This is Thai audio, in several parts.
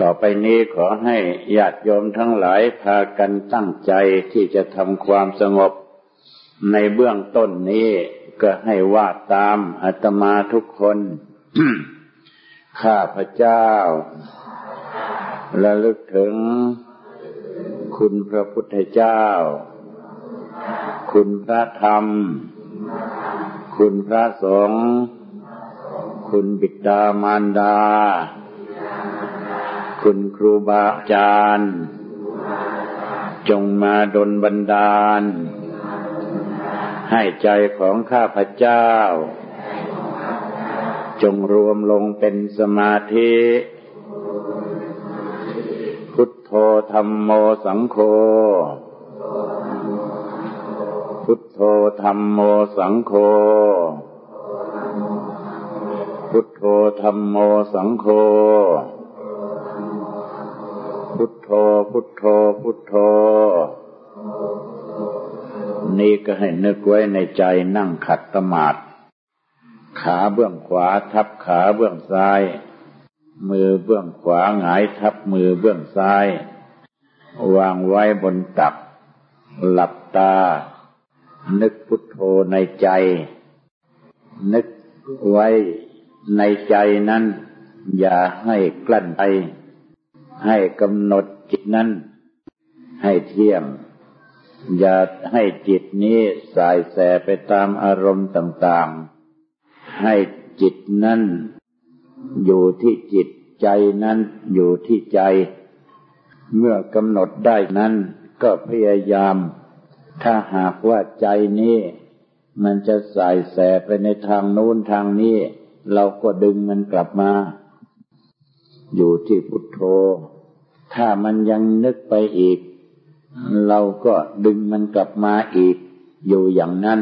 ต่อไปนี้ขอให้ญาติโยมทั้งหลายพากันตั้งใจที่จะทำความสงบ ในเบื้องต้นนี้ก็ให้ว่าตามอาตมาทุกคน ข้าพเจ้าระลึกถึง คุณพระพุทธเจ้า คุณพระธรรม คุณพระสงฆ์คุณบิดามารดา คุณครูบาอาจารย์ จงมาดลบันดาล ให้ใจของข้าพเจ้า จงรวมลงเป็นสมาธิ พุทโธธรรมโมสังโฆพุทโธธรรมโมสังโฆ พุทโธธรรมโมสังโฆ พุทโธ พุทโธ พุทโธ นี่ก็ให้นึกไว้ในใจนั่งขัดสมาธิขาเบื้องขวาทับขาเบื้องซ้าย มือเบื้องขวาหงายทับมือเบื้องซ้าย วางไว้บนตัก หลับตา นึกพุทโธในใจ นึกไว้ในใจนั้น อย่าให้กลั้นไป ให้กำหนดจิตนั้น ให้เที่ยง อย่าให้จิตนี้สายแสไปตามอารมณ์ต่างๆ ให้จิตนั้นอยู่ที่จิตใจนั้นอยู่ที่ใจ เมื่อกำหนดได้นั้นก็พยายาม ถ้าหากว่าใจนี้ มันจะสายแสไปในทางนู้นทางนี้ เราก็ดึงมันกลับมา อยู่ที่พุทโธ ถ้ามันยังนึกไปอีก เราก็ดึงมันกลับมาอีก อยู่อย่างนั้น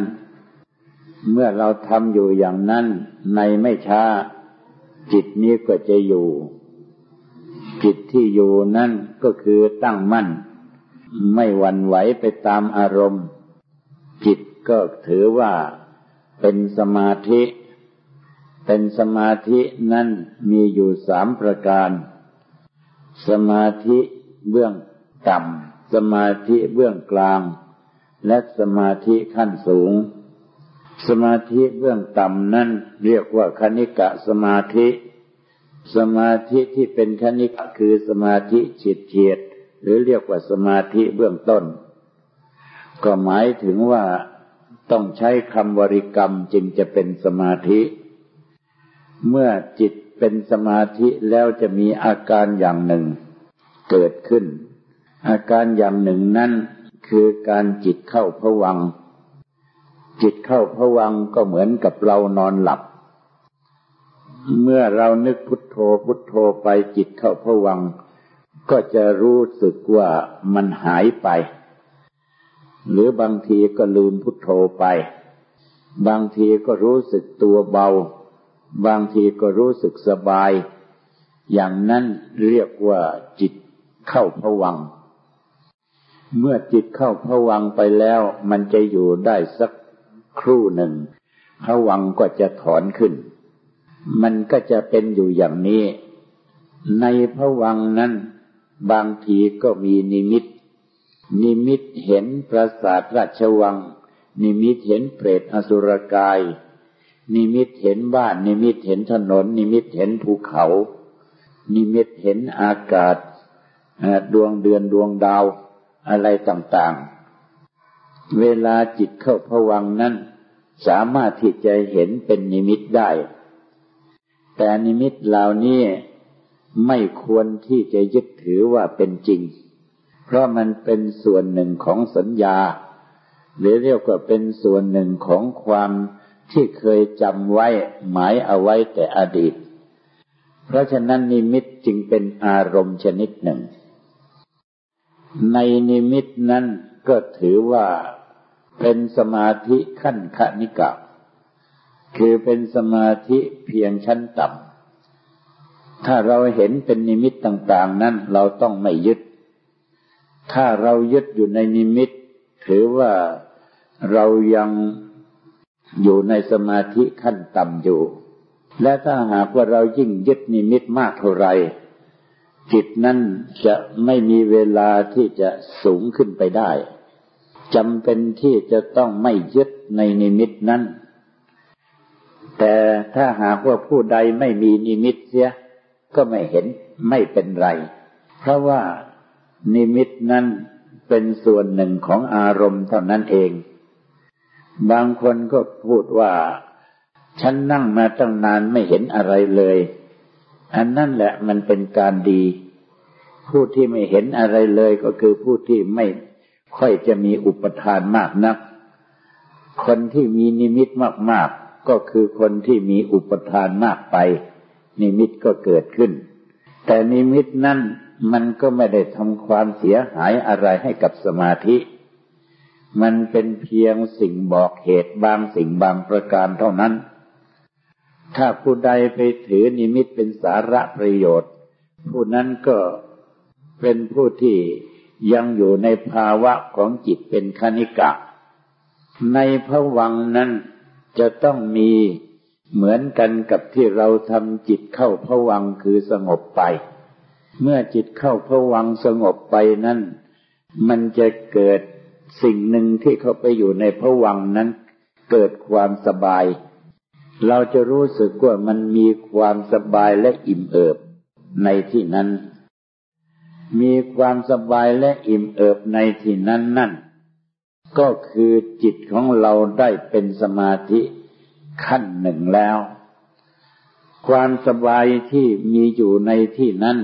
เมื่อเราทำอยู่อย่างนั้นในไม่ช้า จิตนี้ก็จะอยู่ จิตที่อยู่นั่นก็คือตั้งมั่น ไม่หวั่นไหวไปตามอารมณ์ จิตก็ถือว่าเป็นสมาธิ เป็นสมาธินั้นมีอยู่สามประการ สมาธิเบื้องต่ำ สมาธิเบื้องกลาง และสมาธิขั้นสูง สมาธิเบื้องต่ำนั้นเรียกว่าคณิกะสมาธิ สมาธิที่เป็นคณิกะคือสมาธิเฉียดเฉียดหรือเรียกว่าสมาธิเบื้องต้น ก็หมายถึงว่าต้องใช้คำบริกรรมจึงจะเป็นสมาธิ เมื่อจิตเป็นสมาธิแล้วจะมีอาการอย่างหนึ่งเกิดขึ้น อาการอย่างหนึ่งนั้นคือการจิตเข้าผวัง จิตเข้าผวังก็เหมือนกับเรานอนหลับ เมื่อเรานึกพุทโธพุทโธไปจิตเข้าผวัง ก็จะรู้สึกว่ามันหายไป หรือบางทีก็ลืมพุทโธไป บางทีก็รู้สึกตัวเบา บางทีก็รู้สึกสบาย อย่างนั้นเรียกว่าจิตเข้าภวังค์ เมื่อจิตเข้าภวังค์ไปแล้ว มันจะอยู่ได้สักครู่หนึ่งภวังค์ก็จะถอนขึ้น มันก็จะเป็นอยู่อย่างนี้ ในภวังค์นั้น บางทีก็มีนิมิต นิมิตเห็นปราสาทราชวัง นิมิตเห็นเปรตอสุรกาย นิมิตเห็นบ้าน นิมิตเห็นถนน นิมิตเห็นภูเขา นิมิตเห็นอากาศดวงเดือนดวงดาวอะไรต่างๆ เวลาจิตเข้าผวังนั้น สามารถที่จะเห็นเป็นนิมิตได้ แต่นิมิตเหล่านี้ไม่ควรที่จะยึดถือว่าเป็นจริง เพราะมันเป็นส่วนหนึ่งของสัญญา หรือเรียกว่าเป็นส่วนหนึ่งของความ ที่เคยจำไว้หมายเอาไว้แต่อดีต เพราะฉะนั้นนิมิตจึงเป็นอารมณ์ชนิดหนึ่ง ในนิมิตนั้นก็ถือว่าเป็นสมาธิขั้นคณิกะคือเป็นสมาธิเพียงชั้นต่ำ ถ้าเราเห็นเป็นนิมิตต่างๆ นั้นเราต้องไม่ยึด ถ้าเรายึดอยู่ในนิมิต ถือว่าเรายัง อยู่ในสมาธิขั้นต่ำอยู่ และถ้าหากว่าเรายิ่งยึดนิมิตมากเท่าไรจิตนั้นจะไม่มีเวลาที่จะสูงขึ้นไปได้จำเป็นที่จะต้องไม่ยึดในนิมิตนั้น แต่ถ้าหากว่าผู้ใดไม่มีนิมิตเสีย ก็ไม่เห็นไม่เป็นไร เพราะว่านิมิตนั้นเป็นส่วนหนึ่งของอารมณ์เท่านั้นเอง บางคนก็พูดว่า ฉันนั่งมาตั้งนานไม่เห็นอะไรเลย อันนั่นแหละมันเป็นการดี ผู้ที่ไม่เห็นอะไรเลยก็คือผู้ที่ไม่ค่อยจะมีอุปทานมากนัก คนที่มีนิมิตมาก ๆ ก็คือคนที่มีอุปทานมากไป นิมิตก็เกิดขึ้น แต่นิมิตนั้นมันก็ไม่ได้ทำความเสียหายอะไรให้กับสมาธิ มันเป็นเพียงสิ่งบอกเหตุบางสิ่งบางประการเท่านั้น ถ้าผู้ใดไปถือนิมิตเป็นสาระประโยชน์ ผู้นั้นก็เป็นผู้ที่ยังอยู่ในภาวะของจิตเป็นคณิกะ ในพวังนั้นจะต้องมีเหมือนกันกับที่เราทำจิตเข้าพวังคือสงบไป เมื่อจิตเข้าพวังสงบไปนั้น มันจะเกิด สิ่งหนึ่งที่เขาไปอยู่ในพวังนั้น เกิดความสบาย เราจะรู้สึกว่ามันมีความสบายและอิ่มเอิบในที่นั้น มีความสบายและอิ่มเอิบในที่นั้นนั่น ก็คือจิตของเราได้เป็นสมาธิขั้นหนึ่งแล้ว ความสบายที่มีอยู่ในที่นั้น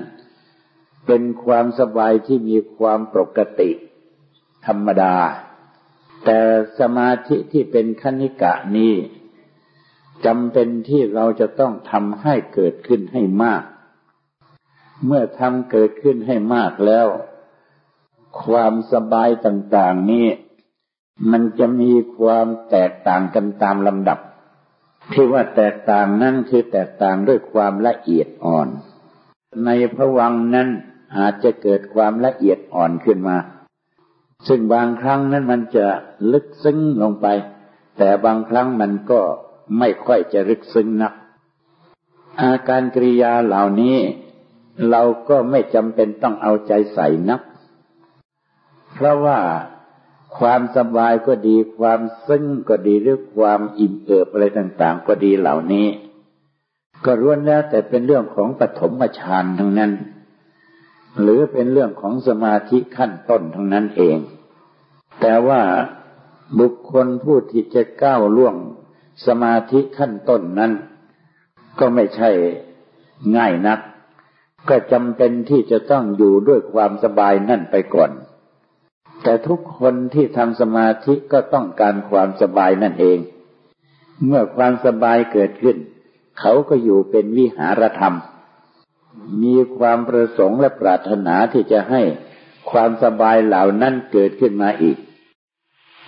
เป็นความสบายที่มีความปกติ ธรรมดา แต่สมาธิที่เป็นคณิกะนี้จำเป็นที่เราจะต้องทำให้เกิดขึ้นให้มาก เมื่อทำเกิดขึ้นให้มากแล้ว ความสบายต่างๆนี้ มันจะมีความแตกต่างกันตามลำดับ ที่ว่าแตกต่างนั่นคือแตกต่างด้วยความละเอียดอ่อน ในพวังนั้นอาจจะเกิดความละเอียดอ่อนขึ้นมา ซึ่งบางครั้งนั้นมันจะลึกซึ้งลงไป แต่บางครั้งมันก็ไม่ค่อยจะลึกซึ้งนัก อาการกริยาเหล่านี้ เราก็ไม่จำเป็นต้องเอาใจใส่นัก เพราะว่าความสบายก็ดีความซึ้งก็ดีหรือความอิ่มเอิบอะไรต่าง ๆ ก็ดีเหล่านี้ ก็ล้วนแล้วแต่เป็นเรื่องของปฐมฌานทั้งนั้น หรือเป็นเรื่องของสมาธิขั้นต้นทั้งนั้นเอง แต่ว่าบุคคลผู้ที่จะก้าวล่วงสมาธิขั้นต้นนั้น ก็ไม่ใช่ง่ายนัก ก็จำเป็นที่จะต้องอยู่ด้วยความสบายนั่นไปก่อน แต่ทุกคนที่ทำสมาธิก็ต้องการความสบายนั่นเอง เมื่อความสบายเกิดขึ้น เขาก็อยู่เป็นวิหารธรรม มีความประสงค์และปรารถนาที่จะให้ความสบายเหล่านั้นเกิดขึ้นมาอีก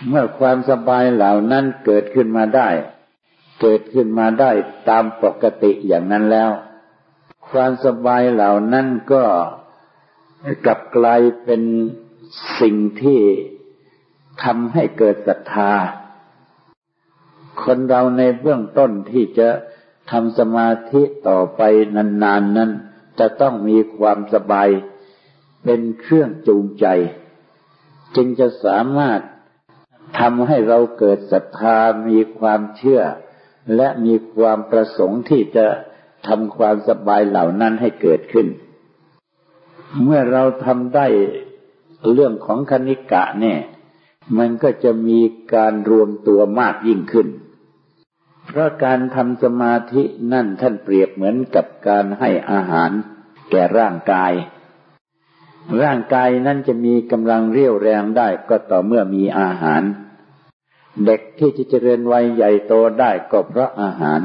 เมื่อความสบายเหล่านั้นเกิดขึ้นมาได้ เกิดขึ้นมาได้ตามปกติอย่างนั้นแล้ว ความสบายเหล่านั้นก็กลับกลายเป็นสิ่งที่ทำให้เกิดศรัทธา คนเราในเบื้องต้นที่จะทำสมาธิต่อไปนานๆนนั้น จะต้องมีความสบายเป็นเครื่องจูงใจ จึงจะสามารถทำให้เราเกิดศรัทธามีความเชื่อ และมีความประสงค์ที่จะทำความสบายเหล่านั้นให้เกิดขึ้น เมื่อเราทำได้เรื่องของคณิกะเนี่ย มันก็จะมีการรวมตัวมากยิ่งขึ้น เพราะการทำสมาธินั่นท่านเปรียบเหมือนกับการให้อาหาร แก่ร่างกาย ร่างกายนั้นจะมีกำลังเรี่ยวแรงได้ก็ต่อเมื่อมีอาหาร เด็กที่จะเจริญวัยใหญ่โตได้ก็เพราะอาหาร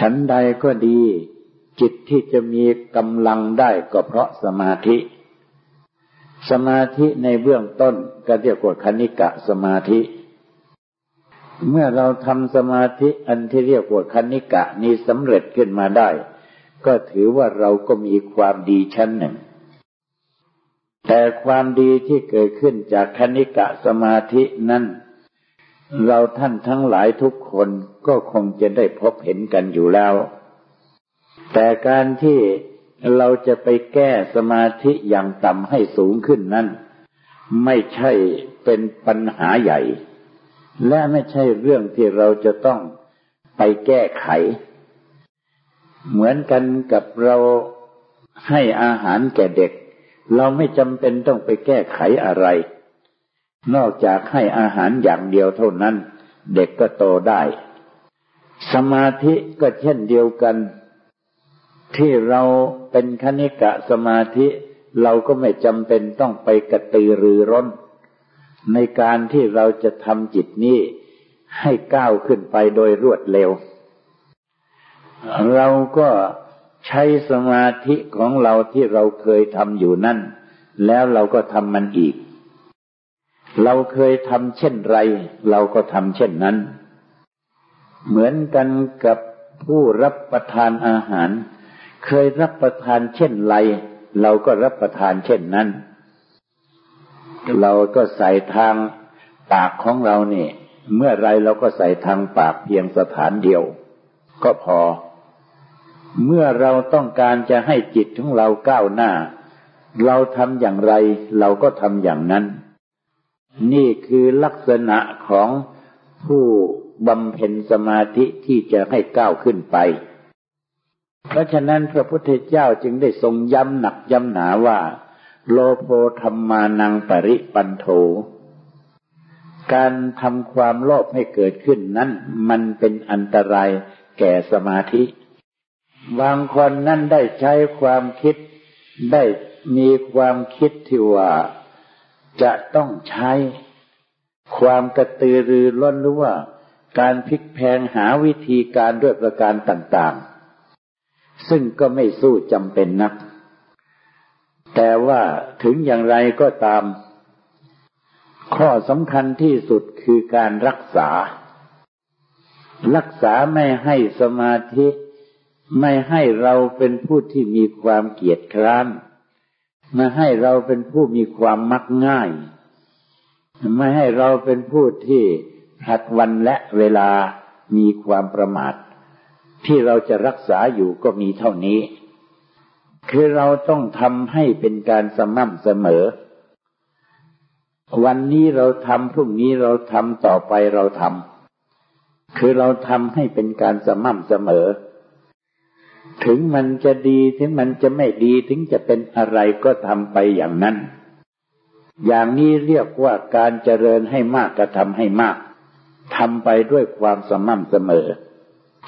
ฉันใดก็ดี จิตที่จะมีกำลังได้ก็เพราะสมาธิ สมาธิในเบื้องต้นก็เรียกว่าคณิกะสมาธิเมื่อเราทำสมาธิอันที่เรียกว่าคณิกะนี้สำเร็จขึ้นมาได้ ก็ถือว่าเราก็มีความดีชั้นหนึ่ง แต่ความดีที่เกิดขึ้นจากคณิกะสมาธินั้นเราท่านทั้งหลายทุกคนก็คงจะได้พบเห็นกันอยู่แล้ว แต่การที่เราจะไปแก้สมาธิอย่างต่ำให้สูงขึ้นนั้น ไม่ใช่เป็นปัญหาใหญ่ และไม่ใช่เรื่องที่เราจะต้องไปแก้ไข เหมือนกันกับเราให้อาหารแก่เด็ก เราไม่จำเป็นต้องไปแก้ไขอะไร นอกจากให้อาหารอย่างเดียวเท่านั้น เด็กก็โตได้ สมาธิก็เช่นเดียวกัน ที่เราเป็นคณิกะสมาธิเราก็ไม่จำเป็นต้องไปกระตือรือร้น ในการที่เราจะทำจิตนี้ให้ก้าวขึ้นไปโดยรวดเร็ว เราก็ใช้สมาธิของเราที่เราเคยทำอยู่นั่น แล้วเราก็ทำมันอีก เราเคยทำเช่นไร เราก็ทำเช่นนั้น เหมือนกันกับผู้รับประทานอาหาร เคยรับประทานเช่นไร เราก็รับประทานเช่นนั้น เราก็ใส่ทางปากของเราเนี่ยเมื่อไรเราก็ใส่ทางปากเพียงสถานเดียว ก็พอ เมื่อเราต้องการจะให้จิตของเราก้าวหน้า เราทำอย่างไรเราก็ทำอย่างนั้น นี่คือลักษณะของผู้บำเพ็ญสมาธิที่จะให้ก้าวขึ้นไป เพราะฉะนั้นพระพุทธเจ้าจึงได้ทรงย้ำหนักย้ำหนาว่า โลโภธรรมานังปริปันโทการทำความโลภให้เกิดขึ้นนั้น มันเป็นอันตรายแก่สมาธิ บางคนนั่นได้ใช้ความคิดได้มีความคิดที่ว่าจะต้องใช้ ความกระตือรือร้นหรือว่า การพลิกแพงหาวิธีการด้วยประการต่างๆ ซึ่งก็ไม่สู้จำเป็นนัก แต่ว่าถึงอย่างไรก็ตาม ข้อสำคัญที่สุดคือการรักษา รักษาไม่ให้สมาธิ ไม่ให้เราเป็นผู้ที่มีความเกียจคร้านไม่ให้เราเป็นผู้มีความมักง่าย ไม่ให้เราเป็นผู้ที่หัดวันและเวลามีความประมาท ที่เราจะรักษาอยู่ก็มีเท่านี้ คือเราต้องทำให้เป็นการสม่ำเสมอ วันนี้เราทำพรุ่งนี้เราทำต่อไปเราทำคือเราทำให้เป็นการสม่ำเสมอ ถึงมันจะดีถึงมันจะไม่ดีถึงจะเป็นอะไรก็ทำไปอย่างนั้น อย่างนี้เรียกว่าการเจริญให้มากก็ทำให้มากทำไปด้วยความสม่ำเสมอ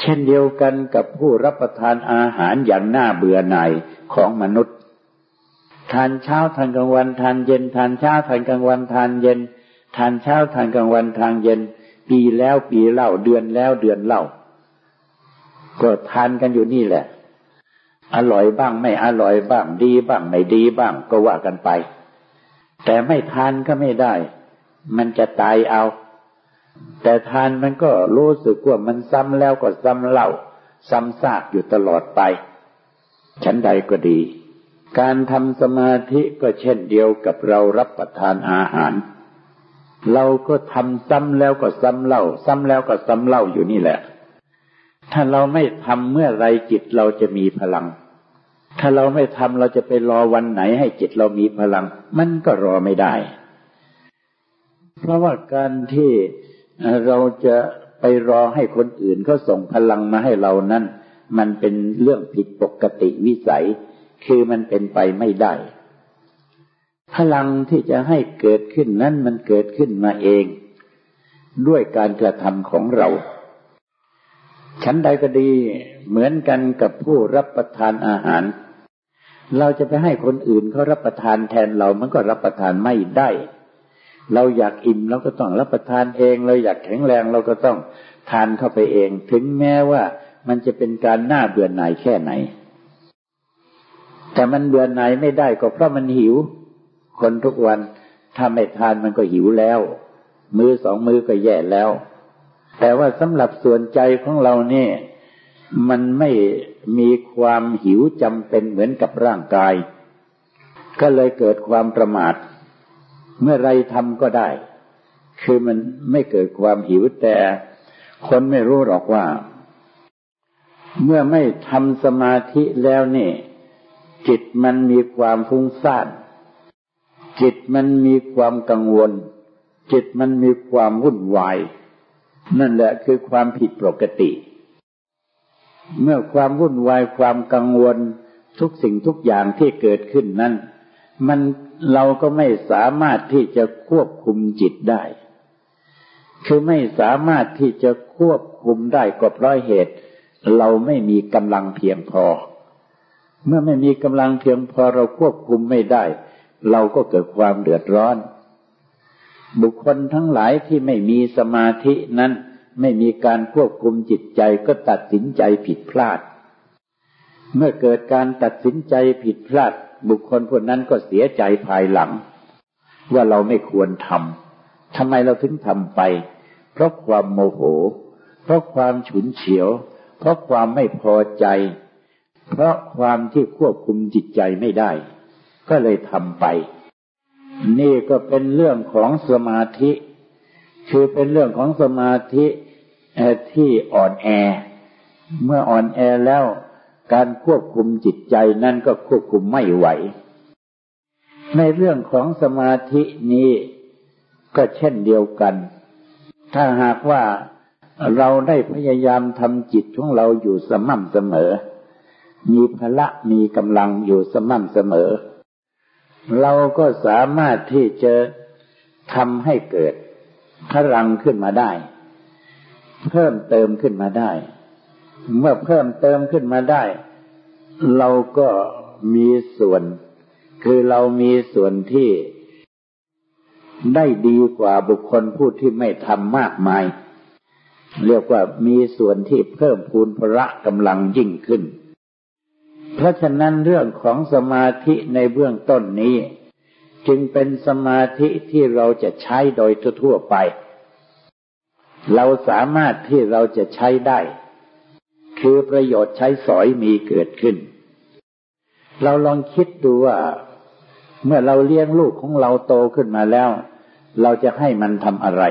เช่นเดียวกันกับผู้รับประทานอาหารอย่างน่าเบื่อหน่ายของมนุษย์ ทานเช้าทานกลางวันทานเย็น ทานเช้าทานกลางวันทานเย็น ทานเช้าทานกลางวันทานเย็น ปีแล้วปีเล่าเดือนแล้วเดือนเล่า ก็ทานกันอยู่นี่แหละ อร่อยบ้างไม่อร่อยบ้าง ดีบ้างไม่ดีบ้าง ก็ว่ากันไป แต่ไม่ทานก็ไม่ได้ มันจะตายเอา แต่ทานมันก็รู้สึกว่ามันซ้ำแล้วก็ซ้ำเล่า ซ้ำซากอยู่ตลอดไป ฉันใดก็ดี การทำสมาธิก็เช่นเดียวกับเรารับประทานอาหาร เราก็ทำซ้ำแล้วก็ซ้ำเล่า ซ้ำแล้วก็ซ้ำเล่าอยู่นี่แหละ ถ้าเราไม่ทำเมื่อไรจิตเราจะมีพลัง ถ้าเราไม่ทำเราจะไปรอวันไหนให้จิตเรามีพลัง มันก็รอไม่ได้ เพราะว่าการที่เราจะไปรอให้คนอื่นเขาส่งพลังมาให้เรานั้น มันเป็นเรื่องผิดปกติวิสัย คือมันเป็นไปไม่ได้ พลังที่จะให้เกิดขึ้นนั้นมันเกิดขึ้นมาเอง ด้วยการกระทำของเรา ฉันใดก็ดีเหมือนกันกับผู้รับประทานอาหาร เราจะไปให้คนอื่นเขารับประทานแทนเรามันก็รับประทานไม่ได้ เราอยากอิ่มเราก็ต้องรับประทานเองเราอยากแข็งแรงเราก็ต้องทานเข้าไปเอง ถึงแม้ว่ามันจะเป็นการน่าเบื่อหน่ายแค่ไหน แต่มันเบื่อหน่ายไม่ได้ก็เพราะมันหิว คนทุกวันถ้าไม่ทานมันก็หิวแล้ว มือสองมือก็แย่แล้ว แต่ว่าสำหรับส่วนใจของเราเนี่ย มันไม่มีความหิวจำเป็นเหมือนกับร่างกาย ก็เลยเกิดความประมาท เมื่อไรทำก็ได้ คือมันไม่เกิดความหิวแต่คนไม่รู้หรอกว่า เมื่อไม่ทำสมาธิแล้วนี่ จิตมันมีความฟุ้งซ่านจิตมันมีความกังวล จิตมันมีความวุ่นวาย นั่นแหละคือความผิดปกติ เมื่อความวุ่นวายความกังวลทุกสิ่งทุกอย่างที่เกิดขึ้นนั้น มันเราก็ไม่สามารถที่จะควบคุมจิตได้ คือไม่สามารถที่จะควบคุมได้ก็เพราะเหตุ เราไม่มีกำลังเพียงพอ เมื่อไม่มีกำลังเพียงพอเราควบคุมไม่ได้ เราก็เกิดความเดือดร้อน บุคคลทั้งหลายที่ไม่มีสมาธินั้น ไม่มีการควบคุมจิตใจก็ตัดสินใจผิดพลาด เมื่อเกิดการตัดสินใจผิดพลาด บุคคลคนนั้นก็เสียใจภายหลัง ว่าเราไม่ควรทำทำไมเราถึงทำไป เพราะความโมโห เพราะความฉุนเฉียว เพราะความไม่พอใจ เพราะความที่ควบคุมจิตใจไม่ได้ ก็เลยทำไป นี่ก็เป็นเรื่องของสมาธิ คือเป็นเรื่องของสมาธิที่อ่อนแอ เมื่ออ่อนแอแล้วการควบคุมจิตใจนั่นก็ควบคุมไม่ไหว ในเรื่องของสมาธินี้ก็เช่นเดียวกัน ถ้าหากว่าเราได้พยายามทำจิตของเราอยู่สม่ำเสมอ มีพละมีกำลังอยู่สม่ำเสมอ เราก็สามารถที่จะทำให้เกิดพลังขึ้นมาได้ เพิ่มเติมขึ้นมาได้ เมื่อเพิ่มเติมขึ้นมาได้ เราก็มีส่วน คือเรามีส่วนที่ได้ดีกว่าบุคคลผู้ที่ไม่ทำมากมาย เรียกว่ามีส่วนที่เพิ่มพูนพระกำลังยิ่งขึ้น ราะฉะนั้นเรื่องของสมาธิในเบื้องต้นนี้ จึงเป็นสมาธิที่เราจะใช้โดยทั่วไป เราสามารถที่เราจะใช้ได้ คือประโยชน์ใช้สอยมีเกิดขึ้น เราลองคิดดูว่า เมื่อเราเลี้ยงลูกของเราโตขึ้นมาแล้ว เราจะให้มันทำอะไร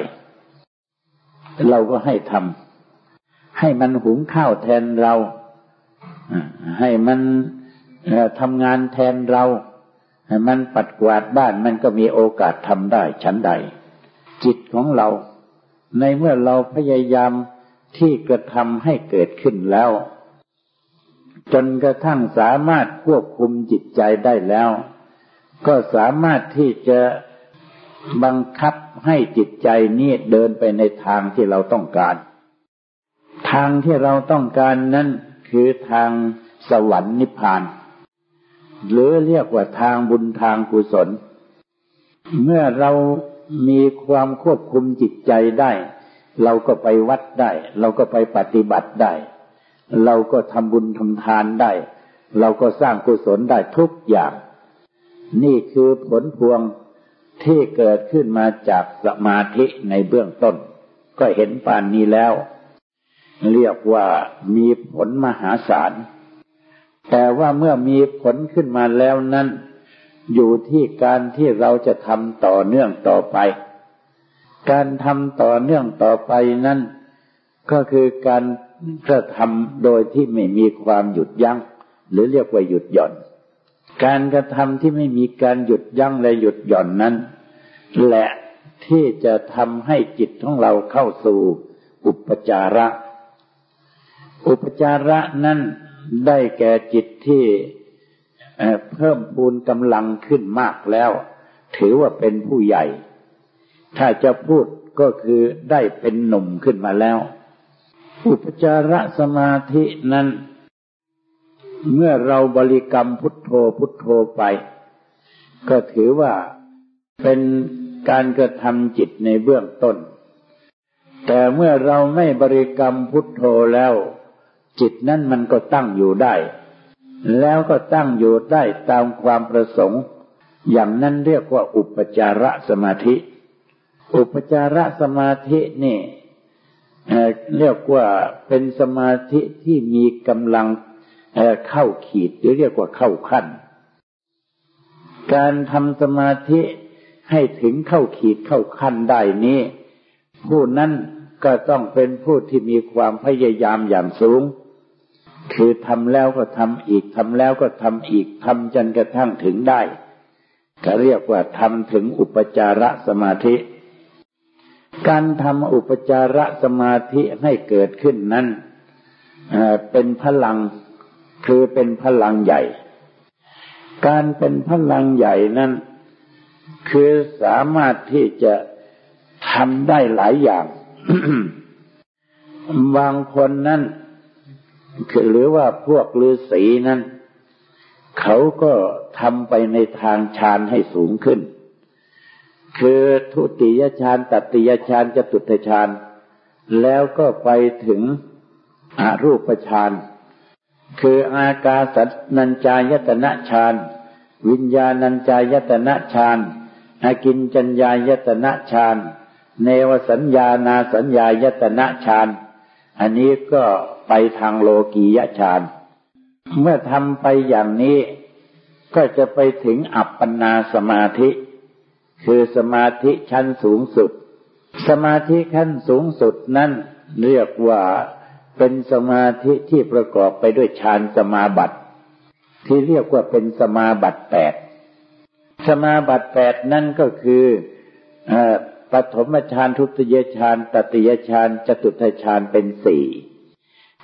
เราก็ให้ทำให้มันหุงข้าวแทนเรา ให้มันทำงานแทนเรา ให้มันปัดกวาดบ้านมันก็มีโอกาสทำได้ชั้นใด จิตของเรา ในเมื่อเราพยายามที่กระทำให้เกิดขึ้นแล้ว จนกระทั่งสามารถควบคุมจิตใจได้แล้ว ก็สามารถที่จะบังคับให้จิตใจนี้เดินไปในทางที่เราต้องการ ทางที่เราต้องการนั้น คือทางสวรรค์นิพพาน หรือเรียกว่าทางบุญทางกุศล เมื่อเรามีความควบคุมจิตใจได้ เราก็ไปวัดได้ เราก็ไปปฏิบัติได้ เราก็ทำบุญทำทานได้ เราก็สร้างกุศลได้ทุกอย่าง นี่คือผลพวงที่เกิดขึ้นมาจากสมาธิในเบื้องต้น ก็เห็นปานนี้แล้ว เรียกว่ามีผลมหาศาล แต่ว่าเมื่อมีผลขึ้นมาแล้วนั้น อยู่ที่การที่เราจะทำต่อเนื่องต่อไป การทำต่อเนื่องต่อไปนั้น ก็คือการกระทำโดยที่ไม่มีความหยุดยัง้ง หรือเรียกว่าหยุดหย่อน การกระทำที่ไม่มีการหยุดยั้งและหยุดหย่อนนั้นแหละที่จะทำให้จิตของเราเข้าสู่อุปจาระ อุปจาระนั้นได้แก่จิตที่เพิ่มปูนกำลังขึ้นมากแล้ว ถือว่าเป็นผู้ใหญ่ ถ้าจะพูดก็คือได้เป็นหนุ่มขึ้นมาแล้ว อุปจารสมาธินั้น เมื่อเราบริกรรมพุทโธพุทโธไป ก็ถือว่าเป็นการกระทำจิตในเบื้องต้น แต่เมื่อเราไม่บริกรรมพุทโธแล้ว จิตนั้นมันก็ตั้งอยู่ได้ แล้วก็ตั้งอยู่ได้ตามความประสงค์ อย่างนั้นเรียกว่าอุปจารสมาธิ อุปจารสมาธินี่เรียกว่าเป็นสมาธิที่มีกำลังเข้าขีดหรือเรียกว่าเข้าขั้น การทำสมาธิให้ถึงเข้าขีดเข้าขั้นได้นี้ ผู้นั้นก็ต้องเป็นผู้ที่มีความพยายามอย่างสูง คือทำแล้วก็ทำอีกทำแล้วก็ทำอีกทำจนกระทั่งถึงได้ก็เรียกว่าทำถึงอุปจารสมาธิ การทำอุปจารสมาธิให้เกิดขึ้นนั้นเป็นพลังคือเป็นพลังใหญ่ การเป็นพลังใหญ่นั้น คือสามารถที่จะทำได้หลายอย่าง บางคนนั้น หรือว่าพวกฤาษีนั้น เขาก็ทำไปในทางฌานให้สูงขึ้น คือทุติยฌานตติยฌานจตุตฌานแล้วก็ไปถึงอรูปฌานคืออากาสันัญจายตนะฌานวิญญาณัญจายตนะฌานอากินจัญญายตนะฌานเนวสัญญานาสัญญายตนะฌาน อันนี้ก็ไปทางโลกียฌาน เมื่อทำไปอย่างนี้ก็จะไปถึงอัปปนาสมาธิ คือสมาธิชั้นสูงสุด สมาธิขั้นสูงสุดนั้นเรียกว่าเป็นสมาธิที่ประกอบไปด้วยฌานสมาบัติที่เรียกว่าเป็นสมาบัติแปด สมาบัติแปดนั่นก็คือ ปฐมฌานทุติยฌานตติยฌานจตุตฌานเป็นสี่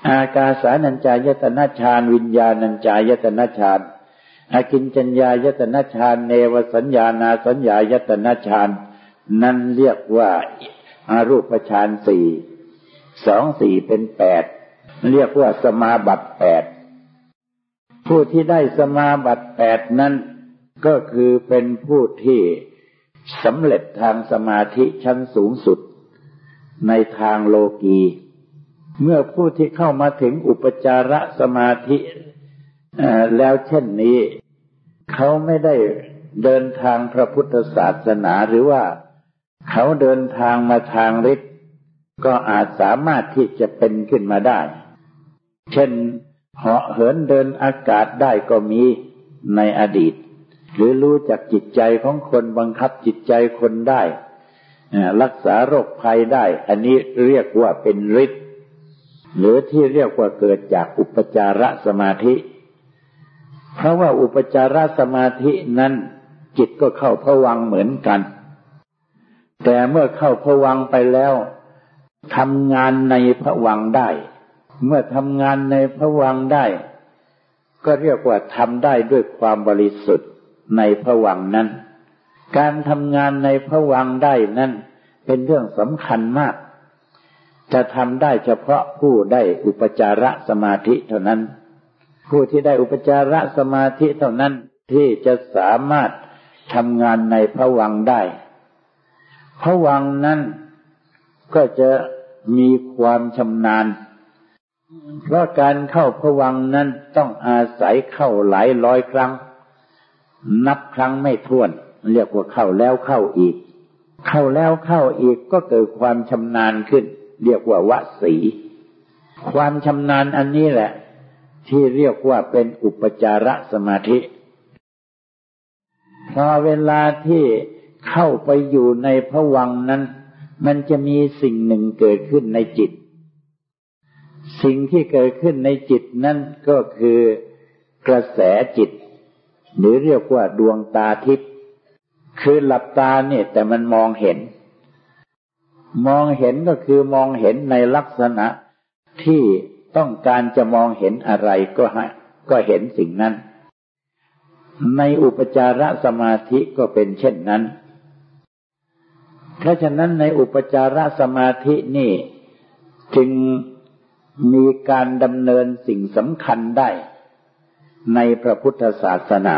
อากาสานัญจายตนะฌานวิญญาณัญจายตนะฌานอากินจัญญายตนะฌานเนวสัญญานาสัญญายตนะฌานนั่นเรียกว่าอารูปฌานสี่สองสี่เป็นแปดเรียกว่าสมาบัติแปดผู้ที่ได้สมาบัติแปดนั้นก็คือเป็นผู้ที่ สำเร็จทางสมาธิชั้นสูงสุด ในทางโลกี เมื่อผู้ที่เข้ามาถึงอุปจารสมาธิแล้วเช่นนี้ เขาไม่ได้เดินทางพระพุทธศาสนาหรือว่าเขาเดินทางมาทางฤทธิ์ก็อาจสามารถที่จะเป็นขึ้นมาได้ เช่นเหาะเหินเดินอากาศได้ก็มีในอดีต หรือรู้จักจิตใจของคนบังคับจิตใจคนได้รักษาโรคภัยได้ อันนี้เรียกว่าเป็นฤทธิ์หรือที่เรียกว่าเกิดจากอุปจารสมาธิ เพราะว่าอุปจารสมาธินั้น จิตก็เข้าพวังเหมือนกัน แต่เมื่อเข้าพวังไปแล้วทำงานในพระวังได้ เมื่อทำงานในพระวังได้ ก็เรียกว่าทำได้ด้วยความบริสุทธิ์ ในพระวังนั้น การทำงานในพระวังได้นั้นเป็นเรื่องสำคัญมาก จะทำได้เฉพาะผู้ได้อุปจารสมาธิเท่านั้น ผู้ที่ได้อุปจารสมาธิเท่านั้นที่จะสามารถทำงานในพระวังได้ พระวังนั้นก็จะมีความชำนาญ เพราะการเข้าพระวังนั้นต้องอาศัยเข้าหลายร้อยครั้ง นับครั้งไม่ถ้วน เรียกว่าเข้าแล้วเข้าอีก เข้าแล้วเข้าอีกก็เกิดความชำนาญขึ้น เรียกว่าวสี ความชำนาญอันนี้แหละ ที่เรียกว่าเป็นอุปจารสมาธิ พอเวลาที่เข้าไปอยู่ในพระวังนั้น มันจะมีสิ่งหนึ่งเกิดขึ้นในจิต สิ่งที่เกิดขึ้นในจิตนั่นก็คือกระแสจิต หรือเรียกว่าดวงตาทิพย์คือหลับตาเนี่ย แต่มันมองเห็น มองเห็นก็คือมองเห็นในลักษณะที่ต้องการจะมองเห็นอะไรก็ให้ก็เห็นสิ่งนั้น ในอุปจารสมาธิก็เป็นเช่นนั้น เพราะฉะนั้นในอุปจารสมาธินี่จึงมีการดำเนินสิ่งสำคัญได้ ในพระพุทธศาสนา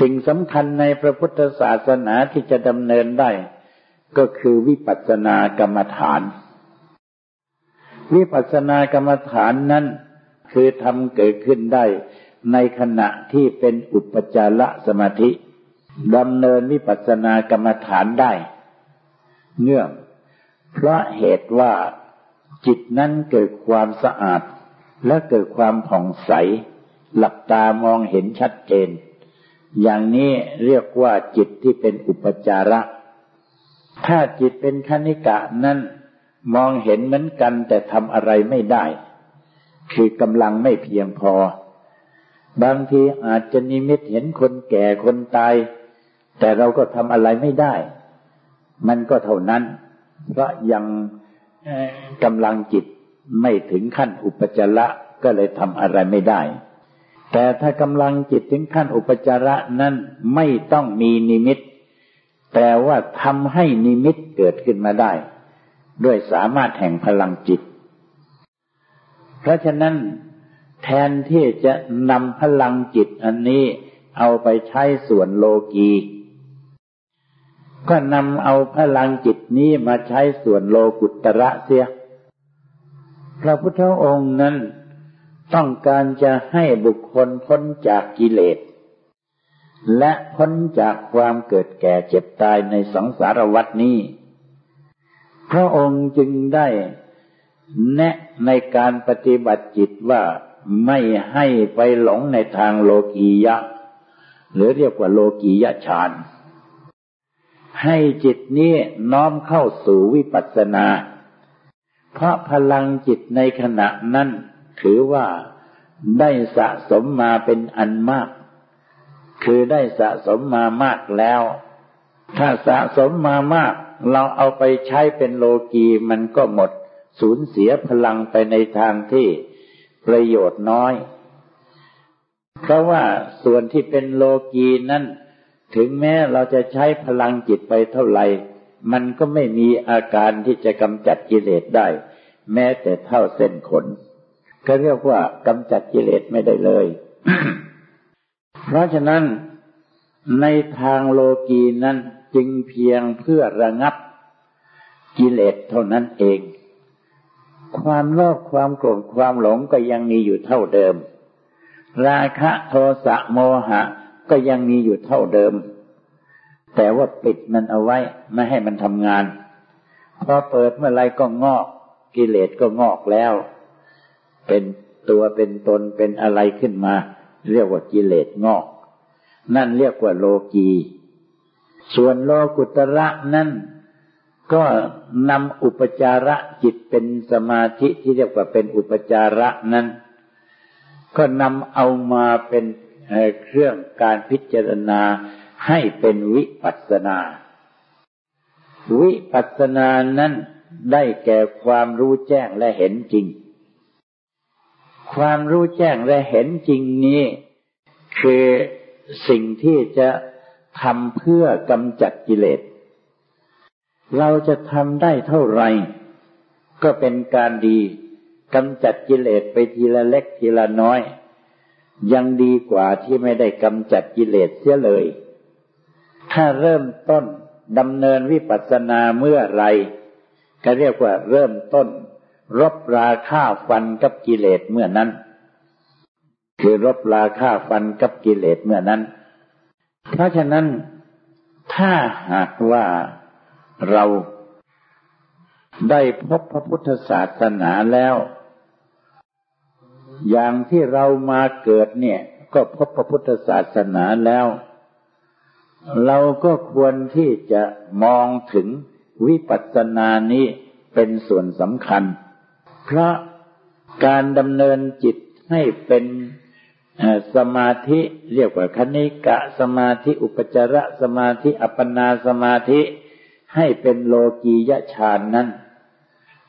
สิ่งสำคัญในพระพุทธศาสนาที่จะดำเนินได้ ก็คือวิปัสสนากรรมฐาน วิปัสสนากรรมฐานนั้นคือทำเกิดขึ้นได้ในขณะที่เป็นอุปจารสมาธิดำเนินวิปัสสนากรรมฐานได้ เนื่อง เพราะเหตุว่าจิตนั้นเกิดความสะอาดและเกิดความผ่องใส หลับตามองเห็นชัดเจน อย่างนี้เรียกว่าจิตที่เป็นอุปจาระ ถ้าจิตเป็นคณิกะนั้นมองเห็นเหมือนกันแต่ทำอะไรไม่ได้ คือกำลังไม่เพียงพอ บางทีอาจจะนิมิตเห็นคนแก่คนตาย แต่เราก็ทำอะไรไม่ได้ มันก็เท่านั้น เพราะยังกำลังจิตไม่ถึงขั้นอุปจาระก็เลยทำอะไรไม่ได้ แต่ถ้ากำลังจิตถึงขั้นอุปจาระนั้นไม่ต้องมีนิมิต แต่ว่าทำให้นิมิตเกิดขึ้นมาได้ ด้วยสามารถแห่งพลังจิต เพราะฉะนั้นแทนที่จะนำพลังจิตอันนี้เอาไปใช้ส่วนโลกีก็นำเอาพลังจิตนี้มาใช้ส่วนโลกุตระเสีย พระพุทธองค์นั้น ต้องการจะให้บุคคลพ้นจากกิเลส และพ้นจากความเกิดแก่เจ็บตายในสังสารวัฏนี้ พระองค์จึงได้แนะในการปฏิบัติจิตว่าไม่ให้ไปหลงในทางโลกียะ หรือเรียกว่าโลกียะฌานให้จิตนี้น้อมเข้าสู่วิปัสสนา เพราะพลังจิตในขณะนั้น ถือว่าได้สะสมมาเป็นอันมาก คือได้สะสมมามากแล้ว ถ้าสะสมมามาก เราเอาไปใช้เป็นโลกีมันก็หมด สูญเสียพลังไปในทางที่ประโยชน์น้อย เพราะว่าส่วนที่เป็นโลกีนั้นถึงแม้เราจะใช้พลังจิตไปเท่าไหร่ มันก็ไม่มีอาการที่จะกำจัดกิเลสได้ แม้แต่เท่าเส้นขน ก็เรียกว่ากำจัดกิเลสไม่ได้เลย เพราะฉะนั้นในทางโลกีนั้นจึงเพียงเพื่อระงับกิเลสเท่านั้นเอง ความโลภความโกรธความหลงก็ยังมีอยู่เท่าเดิม ราคะโทสะโมหะก็ยังมีอยู่เท่าเดิม แต่ว่าปิดมันเอาไว้ไม่ให้มันทำงาน พอเปิดเมื่อไรก็งอก กิเลสก็งอกแล้ว เป็นตัวเป็นตนเป็นอะไรขึ้นมา เรียกว่ากิเลสงอก นั่นเรียกว่าโลกีส่วนโลกุตระนั่นก็นำอุปจาระจิตเป็นสมาธิที่เรียกว่าเป็นอุปจาระนั้น ก็นำเอามาเป็นเครื่องการพิจารณาให้เป็นวิปัสนา วิปัสนานั้นได้แก่ความรู้แจ้งและเห็นจริง ความรู้แจ้งและเห็นจริงนี้ คือสิ่งที่จะทำเพื่อกำจัดกิเลส เราจะทำได้เท่าไหร่ก็เป็นการดีกำจัดกิเลสไปทีละเล็กทีละน้อย ยังดีกว่าที่ไม่ได้กำจัดกิเลสเสียเลย ถ้าเริ่มต้นดำเนินวิปัสสนาเมื่อไรก็เรียกว่าเริ่มต้น รบราฆ่าฟันกับกิเลสเมื่อนั้น คือรบราฆ่าฟันกับกิเลสเมื่อนั้น เพราะฉะนั้นถ้าหากว่าเราได้พบพระพุทธศาสนาแล้ว อย่างที่เรามาเกิดเนี่ย ก็พบพระพุทธศาสนาแล้ว เราก็ควรที่จะมองถึงวิปัสสนานี้เป็นส่วนสำคัญ เพราะการดำเนินจิตให้เป็นสมาธิเรียกว่าคณิกะสมาธิอุปจารสมาธิอัปปนาสมาธิให้เป็นโลกียฌานนั้น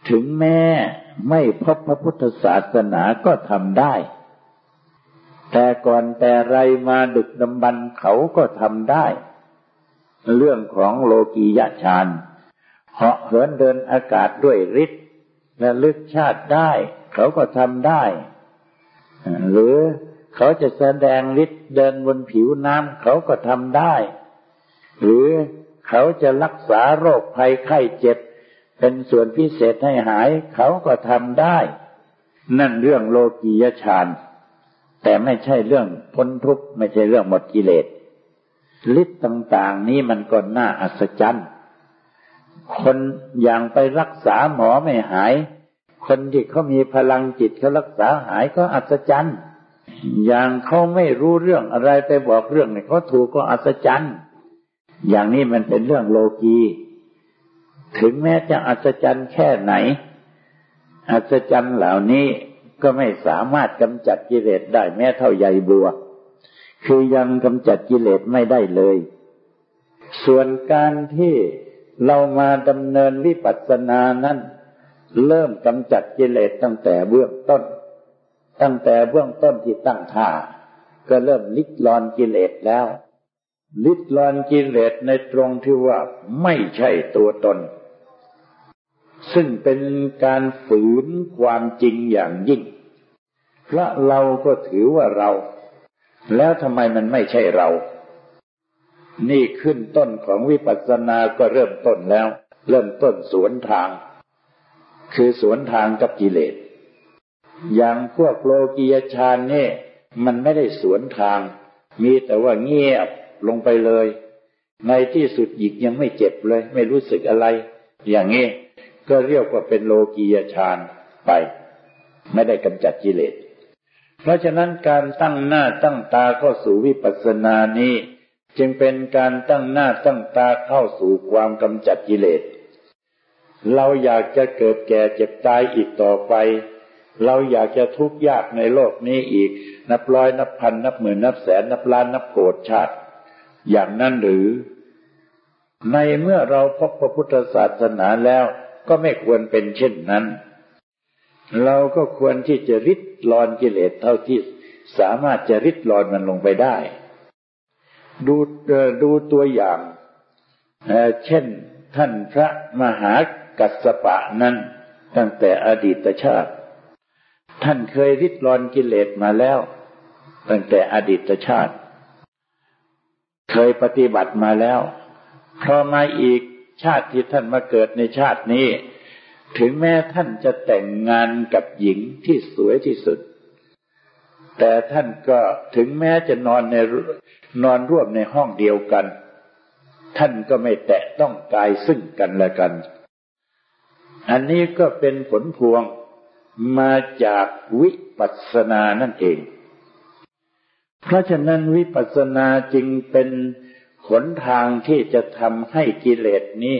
ถึงแม้ไม่พบพระพุทธศาสนาก็ทำได้ แต่ก่อนแต่ไรมาดึกดำบรรเขาก็ทำได้ เรื่องของโลกียฌานเหาะเหินเดินอากาศด้วยฤทธิ์ ระลึกชาติได้ เขาก็ทำได้ หรือเขาจะแสดงฤทธิ์เดินบนผิวน้ำเขาก็ทำได้ หรือเขาจะรักษาโรคภัยไข้เจ็บ เป็นส่วนพิเศษให้หาย เขาก็ทำได้ นั่นเรื่องโลกียฌานแต่ไม่ใช่เรื่องพ้นทุกข์ไม่ใช่เรื่องหมดกิเลสฤทธิ์ต่าง ๆ นี้มันก็น่าอัศจรรย์ คนอย่างไปรักษาหมอไม่หาย คนที่เขามีพลังจิตเขารักษาหายก็อัศจรรย์อย่างเขาไม่รู้เรื่องอะไรไปบอกเรื่องเนี่ยเขาถูกก็อัศจรรย์อย่างนี้มันเป็นเรื่องโลกีถึงแม้จะอัศจรรย์แค่ไหน อัศจรรย์เหล่านี้ก็ไม่สามารถกำจัดกิเลสได้แม้เท่าใยบัว คือยังกำจัดกิเลสไม่ได้เลย ส่วนการที่ เรามาดำเนินวิปัสสนานั้น เริ่มกำจัดกิเลสตั้งแต่เบื้องต้น ตั้งแต่เบื้องต้นที่ตั้งท่าก็เริ่มลิดรอนกิเลสแล้ว ลิดรอนกิเลสในตรงที่ว่าไม่ใช่ตัวตน ซึ่งเป็นการฝืนความจริงอย่างยิ่งเพราะเราก็ถือว่าเรา แล้วทำไมมันไม่ใช่เรา นี่ขึ้นต้นของวิปัสสนาก็เริ่มต้นแล้ว เริ่มต้นสวนทาง คือสวนทางกับกิเลส อย่างพวกโลกียฌานนี่มันไม่ได้สวนทาง มีแต่ว่าเงียบลงไปเลย ในที่สุดหยิกยังไม่เจ็บเลย ไม่รู้สึกอะไร อย่างนี้ก็เรียกว่าเป็นโลกียฌานไป ไม่ได้กำจัดกิเลส เพราะฉะนั้นการตั้งหน้าตั้งตาเข้าสู่วิปัสสนานี้ จึงเป็นการตั้งหน้าตั้งตาเข้าสู่ความกำจัดกิเลส เราอยากจะเกิดแก่เจ็บตายอีกต่อไป เราอยากจะทุกข์ยากในโลกนี้อีก นับร้อยนับพัน นับหมื่นนับแสนนับล้านนับโกรธชาติ อย่างนั้นหรือ ในเมื่อเราพบพระพุทธศาสนาแล้วก็ไม่ควรเป็นเช่นนั้น เราก็ควรที่จะริดรอนกิเลสเท่าที่สามารถจะริดรอนมันลงไปได้ ดูดูตัวอย่างเช่นท่านพระมหากัสสปะนั้นตั้งแต่อดีตชาติ ท่านเคยริดรอนกิเลสมาแล้ว ตั้งแต่อดีตชาติ เคยปฏิบัติมาแล้วพอมาอีกชาติที่ท่านมาเกิดในชาตินี้ ถึงแม้ท่านจะแต่งงานกับหญิงที่สวยที่สุด แต่ท่านก็ถึงแม้จะนอนในนอนร่วมในห้องเดียวกัน ท่านก็ไม่แตะต้องกายซึ่งกันและกัน อันนี้ก็เป็นผลพวงมาจากวิปัสสนานั่นเอง เพราะฉะนั้นวิปัสสนาจึงเป็นหนทางที่จะทำให้กิเลสนี้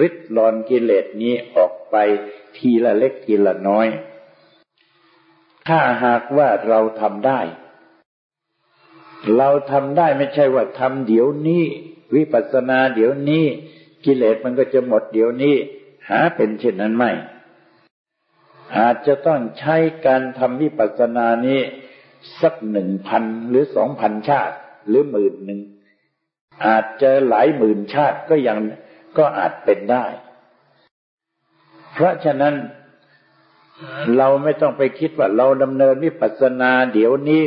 ริดรอนกิเลสนี้ออกไปทีละเล็กทีละน้อย ถ้าหากว่าเราทำได้ เราทำได้ไม่ใช่ว่าทำเดี๋ยวนี้ วิปัสสนาเดี๋ยวนี้ กิเลสมันก็จะหมดเดี๋ยวนี้ หาเป็นเช่นนั้นไม่ อาจจะต้องใช้การทำวิปัสสนานี้ สักหนึ่งพันหรือสองพันชาติ หรือหมื่นหนึ่ง อาจจะหลายหมื่นชาติก็ยังก็อาจเป็นได้ เพราะฉะนั้น เราไม่ต้องไปคิดว่าเราดำเนินวิปัสสนาเดี๋ยวนี้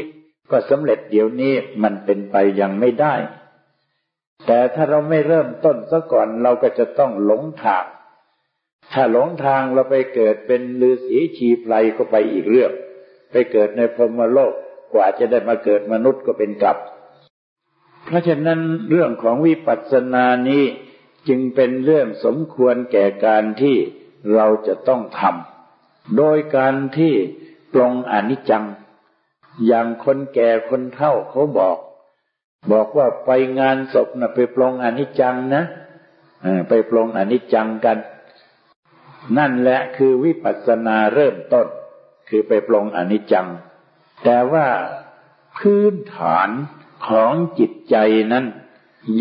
ก็สำเร็จเดี๋ยวนี้มันเป็นไปยังไม่ได้ แต่ถ้าเราไม่เริ่มต้นซะก่อนเราก็จะต้องหลงทาง ถ้าหลงทางเราไปเกิดเป็นฤาษีชีไพรก็ไปอีกเรื่อง ไปเกิดในพรหมโลกกว่าจะได้มาเกิดมนุษย์ก็เป็นกลับ เพราะฉะนั้นเรื่องของวิปัสสนานี้จึงเป็นเรื่องสมควรแก่การที่เราจะต้องทำ โดยการที่ปลงอนิจจัง อย่างคนแก่คนเฒ่าเขาบอก บอกว่าไปงานศพนะไปปลงอนิจจังนะไปปลงอนิจจังกัน นั่นแหละคือวิปัสสนาเริ่มต้น คือไปปลงอนิจจัง แต่ว่าพื้นฐานของจิตใจนั้น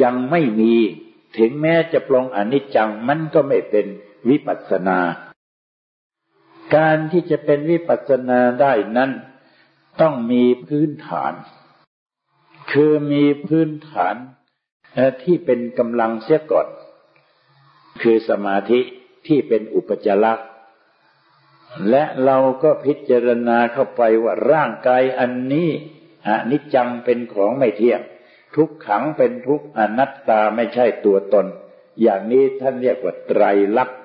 ยังไม่มี ถึงแม้จะปลงอนิจจังมันก็ไม่เป็นวิปัสนา การที่จะเป็นวิปัสนาได้นั้น ต้องมีพื้นฐาน คือมีพื้นฐานที่เป็นกำลังเสียก่อน คือสมาธิที่เป็นอุปจาระและเราก็พิจารณาเข้าไปว่าร่างกายอันนี้อนิจจังเป็นของไม่เที่ยง ทุกขังเป็นทุกอนัตตาไม่ใช่ตัวตน อย่างนี้ท่านเรียกว่าไตรลักษณ์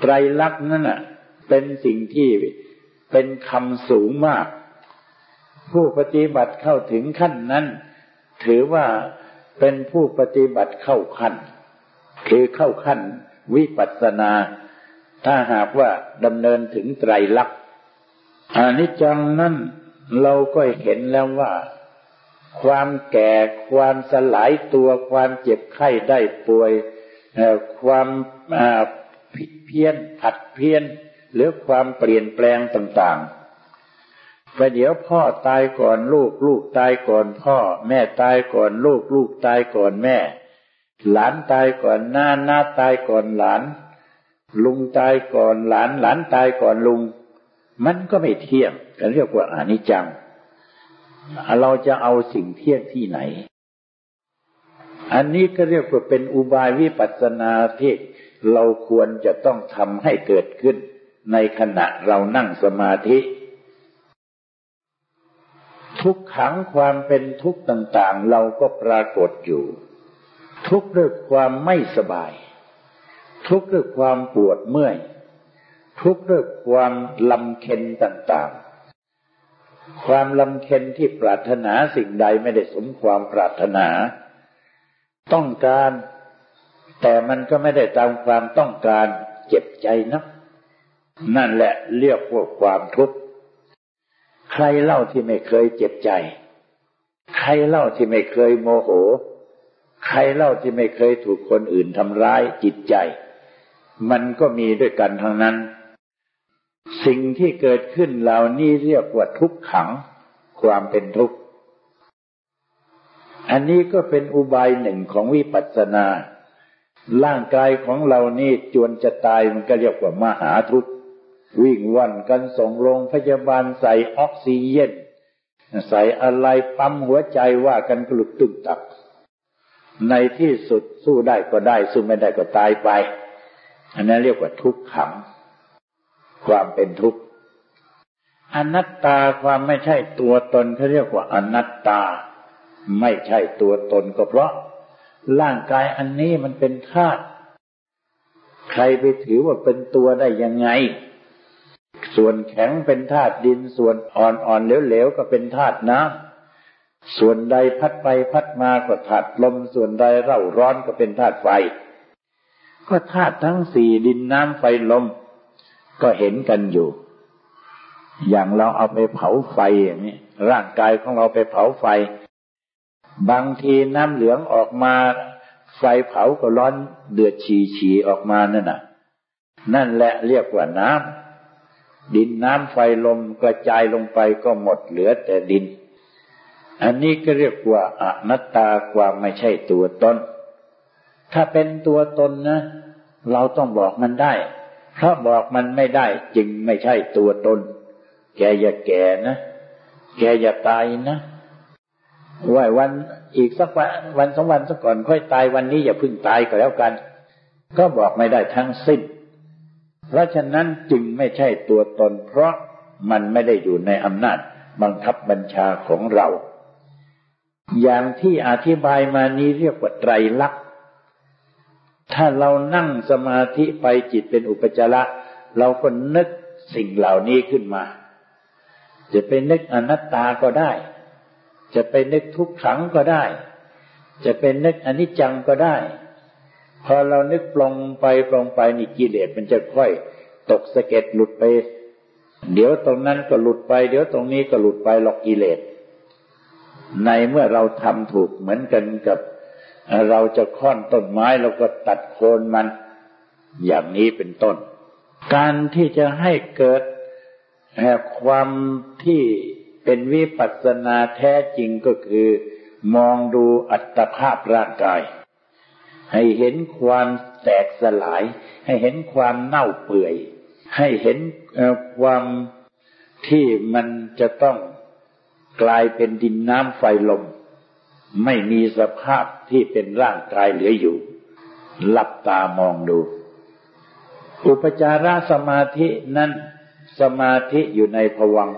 ไตรลักษณ์นั่นน่ะ เป็นสิ่งที่เป็นคำสูงมาก ผู้ปฏิบัติเข้าถึงขั้นนั้น ถือว่าเป็นผู้ปฏิบัติเข้าขั้น คือเข้าขั้นวิปัสสนา ถ้าหากว่าดำเนินถึงไตรลักษณ์อนิจจังนั้นเราก็เห็นแล้วว่า ความแก่ความสลายตัวความเจ็บไข้ได้ป่วยความผิดเพี้ยนผัดเพี้ยน หรือความเปลี่ยนแปลงต่างๆประเดี๋ยวพ่อตายก่อนลูกลูกตายก่อนพ่อ แม่ตายก่อนลูกลูกตายก่อนแม่ หลานตายก่อนหน้าหน้าตายก่อนหลาน ลุงตายก่อนหลานหลานตายก่อนลุง มันก็ไม่เที่ยงกันเรียกว่าอนิจจัง เราจะเอาสิ่งเที่ยงที่ไหน อันนี้ก็เรียกว่าเป็นอุบายวิปัสสนาที่เราควรจะต้องทำให้เกิดขึ้น ในขณะเรานั่งสมาธิ ทุกขังความเป็นทุกข์ต่างๆ เราก็ปรากฏอยู่ ทุกข์ด้วยความไม่สบาย ทุกข์ด้วยความปวดเมื่อย ทุกข์ด้วยความลำเค็นต่างๆ ความลำเค็นที่ปรารถนาสิ่งใดไม่ได้สมความปรารถนา ต้องการ แต่มันก็ไม่ได้ตามความต้องการเจ็บใจนะ นั่นแหละเรียกว่าความทุกข์ ใครเล่าที่ไม่เคยเจ็บใจ ใครเล่าที่ไม่เคยโมโห ใครเล่าที่ไม่เคยถูกคนอื่นทำร้ายจิตใจ มันก็มีด้วยกันทั้งนั้น สิ่งที่เกิดขึ้นเหล่านี้เรียกว่าทุกขัง ความเป็นทุกข์ อันนี้ก็เป็นอุบายหนึ่งของวิปัสสนาร่างกายของเรานี่จวนจะตายมันก็เรียกว่ามหาทุกข์ วิ่งวันกันส่งโรงพยาบาลใส่ออกซิเจนใส่อะไรปั๊มหัวใจว่ากันกลุกตึงตัก ในที่สุดสู้ได้ก็ได้ สู้ไม่ได้ก็ตายไป อันนั้นเรียกว่าทุกขัง ความเป็นทุกข์อนัตตาความไม่ใช่ตัวตนเขาเรียกว่าอนัตตา ไม่ใช่ตัวตนก็เพราะ ร่างกายอันนี้มันเป็นธาตุใครไปถือว่าเป็นตัวได้ยังไง ส่วนแข็งเป็นธาตุดิน ส่วนอ่อนๆเหลวๆก็เป็นธาตุน้ำส่วนใดพัดไปพัดมาก็ธาตุลม ส่วนใดเร่าร้อนก็เป็นธาตุไฟ ก็ธาตุทั้งสี่ดินน้ำไฟลม ก็เห็นกันอยู่ อย่างเราเอาไปเผาไฟอย่างนี้ร่างกายของเราไปเผาไฟ บางทีน้ำเหลืองออกมาไฟเผาก็ร้อนเดือดฉี่ฉี่ออกมานั่นน่ะ นั่นแหละเรียกว่าน้ำ ดินน้ำไฟลมกระจายลงไปก็หมดเหลือแต่ดิน อันนี้ก็เรียกว่าอนัตตาความไม่ใช่ตัวตน ถ้าเป็นตัวตนนะ เราต้องบอกมันได้ เพราะบอกมันไม่ได้จึงไม่ใช่ตัวตน แกอย่าแก่นะ แกอย่าตายนะว่าวันอีกสักวันวันสองวันสักก่อนค่อยตายวันนี้อย่าพึ่งตายก็แล้วกัน ก็บอกไม่ได้ทั้งสิ้น เพราะฉะนั้นจึงไม่ใช่ตัวตน เพราะมันไม่ได้อยู่ในอำนาจบังคับบัญชาของเรา อย่างที่อธิบายมานี้เรียกว่าไตรลักษณ์ถ้าเรานั่งสมาธิไปจิตเป็นอุปจาระเราก็นึกสิ่งเหล่านี้ขึ้นมา จะไปนึกอนัตตาก็ได้ จะไปนึกทุกขังก็ได้ จะเป็นนึกอนิจจังก็ได้ พอเรานึกปลงไปปลงไปนี่กิเลสมันจะค่อยตกสะเก็ดหลุดไป เดี๋ยวตรงนั้นก็หลุดไป เดี๋ยวตรงนี้ก็หลุดไปหลอกกิเลส ในเมื่อเราทำถูกเหมือนกันกับ เราจะค้อนต้นไม้เราก็ตัดโคนมัน อย่างนี้เป็นต้น การที่จะให้เกิดความที่เป็นวิปัสสนาแท้จริงก็คือ มองดูอัตภาพร่างกาย ให้เห็นความแตกสลาย ให้เห็นความเน่าเปื่อย ให้เห็นความที่มันจะต้องกลายเป็นดินน้ำไฟลม ไม่มีสภาพที่เป็นร่างกายเหลืออยู่ หลับตามองดู อุปจารสมาธินั้นสมาธิอยู่ในภวัง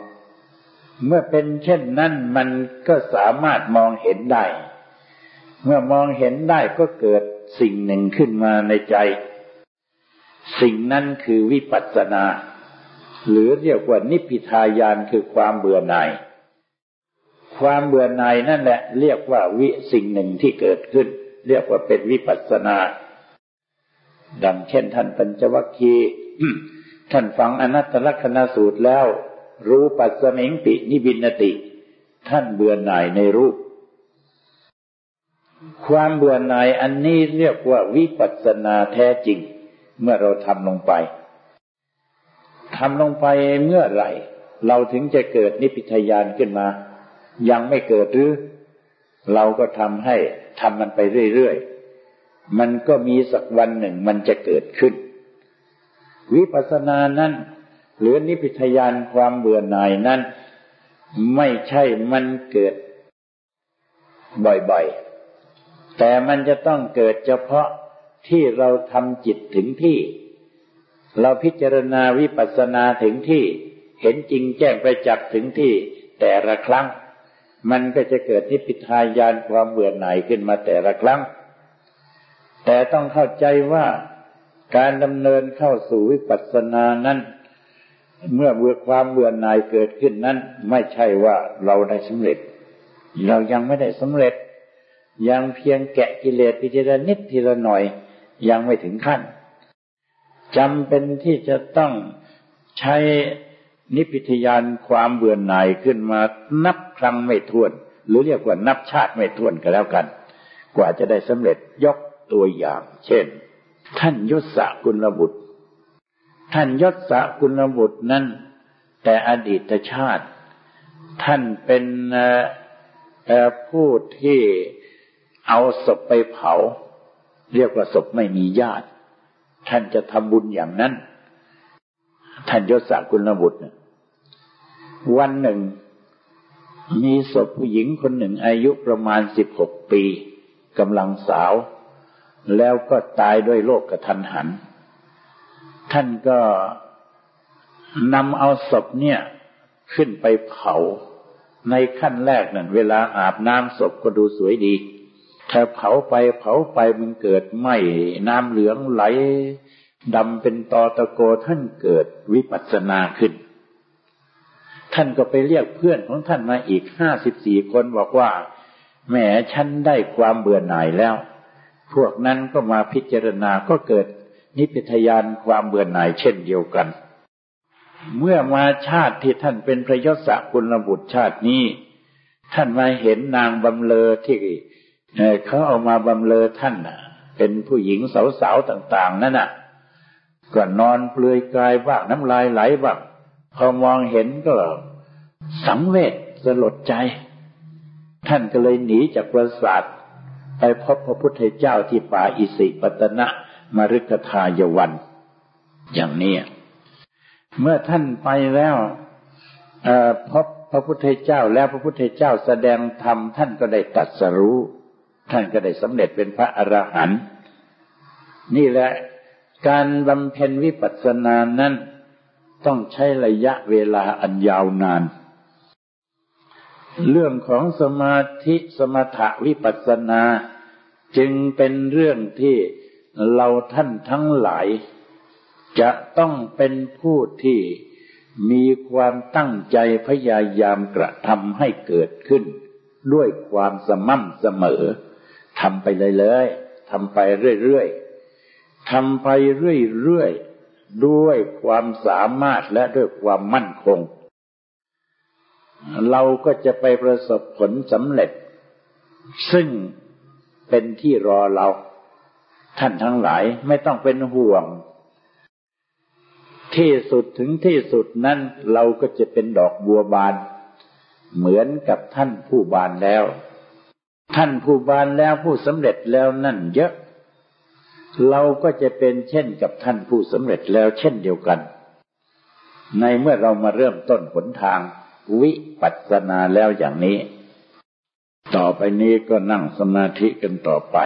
เมื่อเป็นเช่นนั้นมันก็สามารถมองเห็นได้ เมื่อมองเห็นได้ก็เกิด สิ่งหนึ่งขึ้นมาในใจ สิ่งนั้นคือวิปัสสนา หรือเรียกว่านิพพิทายานคือความเบื่อหน่าย ความเบื่อหน่ายนั่นแหละ เรียกว่าวิสิ่งหนึ่งที่เกิดขึ้น เรียกว่าเป็นวิปัสสนา ดังเช่นท่านปัญจวัคคีย์ท่านฟังอนัตตลกนสูตรแล้ว รู้ปัสสมิงปินิบินติ ท่านเบื่อหน่ายในรูป ความเบื่อหน่ายอันนี้เรียกว่าวิปัสสนาแท้จริง เมื่อเราทำลงไปทำลงไปเมื่อไหร่ เราถึงจะเกิดนิพพิทยานขึ้นมา ยังไม่เกิดหรือ เราก็ทำให้ทำมันไปเรื่อยๆ มันก็มีสักวันหนึ่งมันจะเกิดขึ้น วิปัสสนานั้นหรือนิพพิทยานความเบื่อหน่ายนั้น ไม่ใช่มันเกิด บ่อยๆ แต่มันจะต้องเกิดเฉพาะที่เราทำจิตถึงที่ เราพิจารณาวิปัสสนาถึงที่ เห็นจริงแจ้งไปจักถึงที่ แต่ละครั้ง มันก็จะเกิดนิพพิทายานความเบื่อหน่ายขึ้นมาแต่ละครั้ง แต่ต้องเข้าใจว่าการดำเนินเข้าสู่วิปัสสนานั้น เมื่อเบื่อความเบื่อหน่ายเกิดขึ้นนั้น ไม่ใช่ว่าเราได้สำเร็จ เรายังไม่ได้สำเร็จ ยังเพียงแกะกิเลสไปทีละนิดทีละหน่อย ยังไม่ถึงขั้นจำเป็นที่จะต้องใช้นิพิทยานความเบื่อหน่ายขึ้นมานับครั้งไม่ถ้วน หรือเรียกว่านับชาติไม่ถ้วนก็แล้วกัน กว่าจะได้สำเร็จยกตัวอย่าง เช่น ท่านยศกุลบุตร ท่านยศกุลบุตรนั้น แต่อดีตชาติ ท่านเป็นผู้ที่ เอาศพไปเผา เรียกว่าศพไม่มีญาติ ท่านจะทำบุญอย่างนั้น ท่านยศกุลบุตรวันหนึ่ง มีศพผู้หญิงคนหนึ่งอายุประมาณสิบหกปีกำลังสาว แล้วก็ตายด้วยโรคกระทันหัน ท่านก็นำเอาศพเนี่ยขึ้นไปเผา ในขั้นแรกนั่นเวลาอาบน้ำศพก็ดูสวยดี ถ้าเผาไปเผาไปมันเกิดไหมน้ำเหลืองไหลดำเป็นตอตะโกท่านเกิดวิปัสสนาขึ้น ท่านก็ไปเรียกเพื่อนของท่านมาอีกห้าสิบสี่คนบอกว่าแหมฉันได้ความเบื่อหน่ายแล้ว พวกนั้นก็มาพิจารณาก็เกิดนิพพยานความเบื่อหน่ายเช่นเดียวกัน เมื่อมาชาติที่ท่านเป็นพระยศกุลบุตรชาตินี้ ท่านมาเห็นนางบำเลอที่ เขาเอามาบำเลอท่านเป็นผู้หญิงสาวๆต่าง ๆ นั่นน่ะก็นอนเปลือยกายบ้างน้ำลายไหลบ้างพอมองเห็นก็สังเวชสลดใจ ท่านก็เลยหนีจากปราสาทไปพบพระพุทธเจ้าที่ป่าอิสิปตนะมฤคทายวัน อย่างนี้ เมื่อท่านไปแล้วพบพระพุทธเจ้าแล้วพระพุทธเจ้าแสดงธรรมท่านก็ได้ตัดสรู้ ท่านก็ได้สำเร็จเป็นพระอรหันต์นี่แหละการบำเพ็ญวิปัสสนานั้นต้องใช้ระยะเวลาอันยาวนาน เรื่องของสมาธิสมถะวิปัสสนา จึงเป็นเรื่องที่เราท่านทั้งหลาย จะต้องเป็นผู้ที่มีความตั้งใจพยายามกระทำให้เกิดขึ้น ด้วยความสม่ำเสมอ ทำไปเลยเลยทำไปเรื่อยๆทำไปเรื่อยๆด้วยความสามารถและด้วยความมั่นคง เราก็จะไปประสบผลสำเร็จ ซึ่งเป็นที่รอเรา ท่านทั้งหลายไม่ต้องเป็นห่วง ที่สุดถึงที่สุดนั้นเราก็จะเป็นดอกบัวบาน เหมือนกับท่านผู้บานแล้ว ท่านผู้บานแล้วผู้สำเร็จแล้วนั่นเยอะ เราก็จะเป็นเช่นกับท่านผู้สำเร็จแล้วเช่นเดียวกัน ในเมื่อเรามาเริ่มต้นหนทางวิปัสสนาแล้วอย่างนี้ ต่อไปนี้ก็นั่งสมาธิกันต่อไป